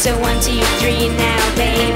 So one, two, three now, baby.